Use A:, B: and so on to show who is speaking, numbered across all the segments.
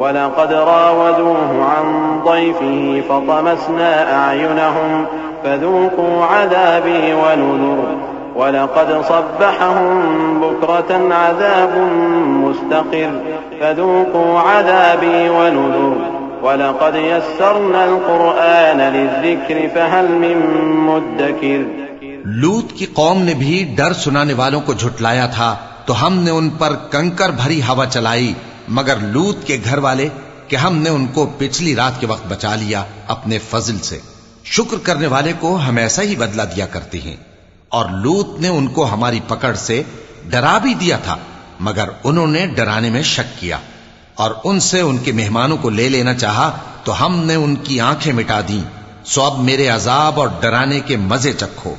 A: ولقد راودوه عن ضيفه فطمسنا أعينهم فذوقوا عذابي ونذر ولقد صبحهم بكرة عذاب مستقر فذوقوا عذابي ونذر ولقد يسرنا القرآن للذكر فهل من مدكر
B: लूत की कौम ने भी डर सुनाने वालों को झुटलाया था तो हमने उन पर कंकर भरी हवा चलाई मगर लूत के घर वाले कि हमने उनको पिछली रात के वक्त बचा लिया अपने फजल से। शुक्र करने वाले को हम ऐसा ही बदला दिया करते हैं। और लूत ने उनको हमारी पकड़ से डरा भी दिया था, मगर उन्होंने डराने में शक किया। और उनसे उनके मेहमानों को ले लेना चाहा तो हमने उनकी आँखें मिटा दी। सो अब मेरे अजाब और डराने के मज़े चखो।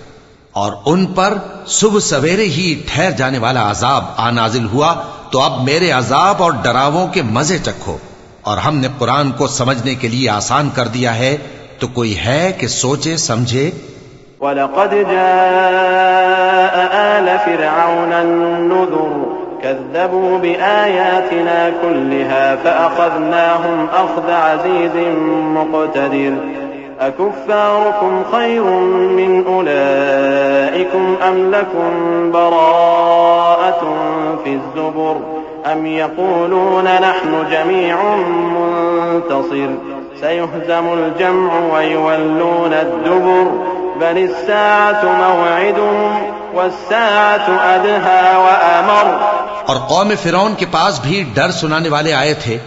B: और उन पर सुबह सवेरे ही ठहर जाने वाला अजाब आनाजिल हुआ तो अब मेरे अजाब और डरावों के मजे चखो और हमने कुरान को समझने के लिए आसान कर दिया है तो कोई है कि सोचे समझे
A: वलक़द आल फ़िरऔन नुज़ुर كذبوا بآياتنا كلها فأخذناهم أخذ عزيز مقتدر أكفاركم خير من أولئكم أم لكم براءة في الزبر أم يقولون نحن جميع منتصر سيهزم الجمع ويولون الدبر بل الساعة موعدهم والساعة أدهى وأمر
B: और कौम फिरौन के पास भी डर सुनाने वाले आए थे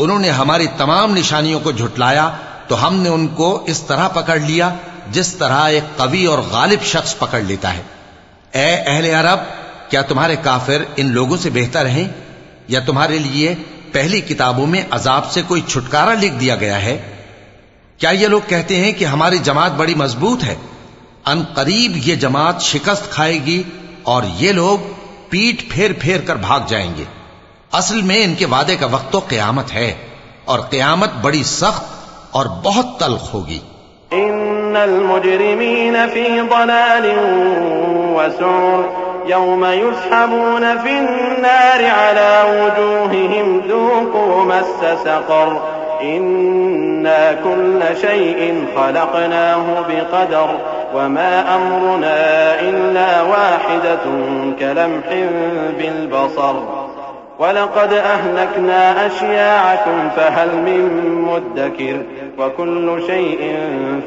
B: उन्होंने हमारी तमाम निशानियों को झुटलाया तो हमने उनको इस तरह पकड़ लिया, जिस तरह एक कवि और गालिब शख्स पकड़ लेता है। ए अहले अरब, क्या तुम्हारे काफिर इन लोगों से बेहतर हैं? या तुम्हारे लिए पहली किताबों में अजाब से कोई छुटकारा लिख दिया गया है? क्या ये लोग कहते हैं कि हमारी जमात बड़ी मज़बूत है? अन करीब ये जमात शिकस्त खाएगी और ये लोग पीठ फेर फेर कर भाग जाएँगे। असल में इनके वादे का वक्त तो क्यामत है और क्यामत बड़ी सख्त और बहुत तल्ख होगी
A: يوم يسحبون في النار على وجوههم ذوقوا مس سقر إنا كل شيء خلقناه بقدر وما أمرنا إلا واحدة كلمح بالبصر ولقد أهلكنا أشياعكم فهل من مدكر وكل شيء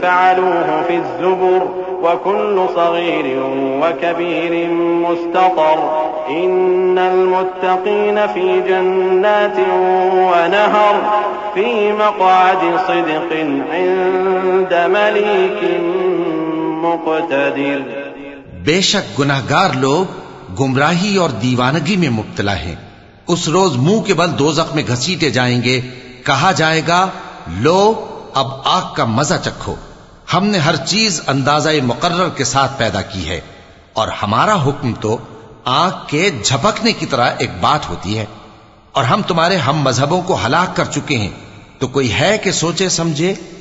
A: فعلوه في الزبر وكل صغير وكبير مستطر إن المتقين في جنات ونهر في مقعد صدق عند مليك مقتدر
B: बेशक गुनाहगार लोग गुमराही और दीवानगी में मुब्तला हैं उस रोज मुँह के बल दो दोजख में घसीटे जाएँगे। कहा जाएगा, लो, अब आग का मज़ा चखो। हमने हर चीज़ अंदाज़ा मुकर्र के साथ पैदा की है, और हमारा हुक्म तो आग के झपकने की तरह एक बात होती है। और हम तुम्हारे हम मजहबों को हलाक कर चुके हैं तो कोई है कि सोचे समझे?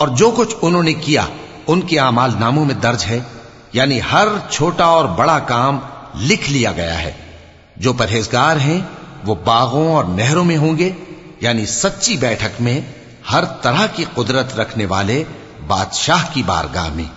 B: और जो कुछ उन्होंने किया, उनके अमाल नामों में दर्ज है। यानी हर छोटा और बड़ा काम लिख लिया गया है। जो परहेजगार हैं, वो बागों और नहरों में होंगे, यानी सच्ची बैठक में हर तरह की कुदरत रखने वाले बादशाह की बारगाह में।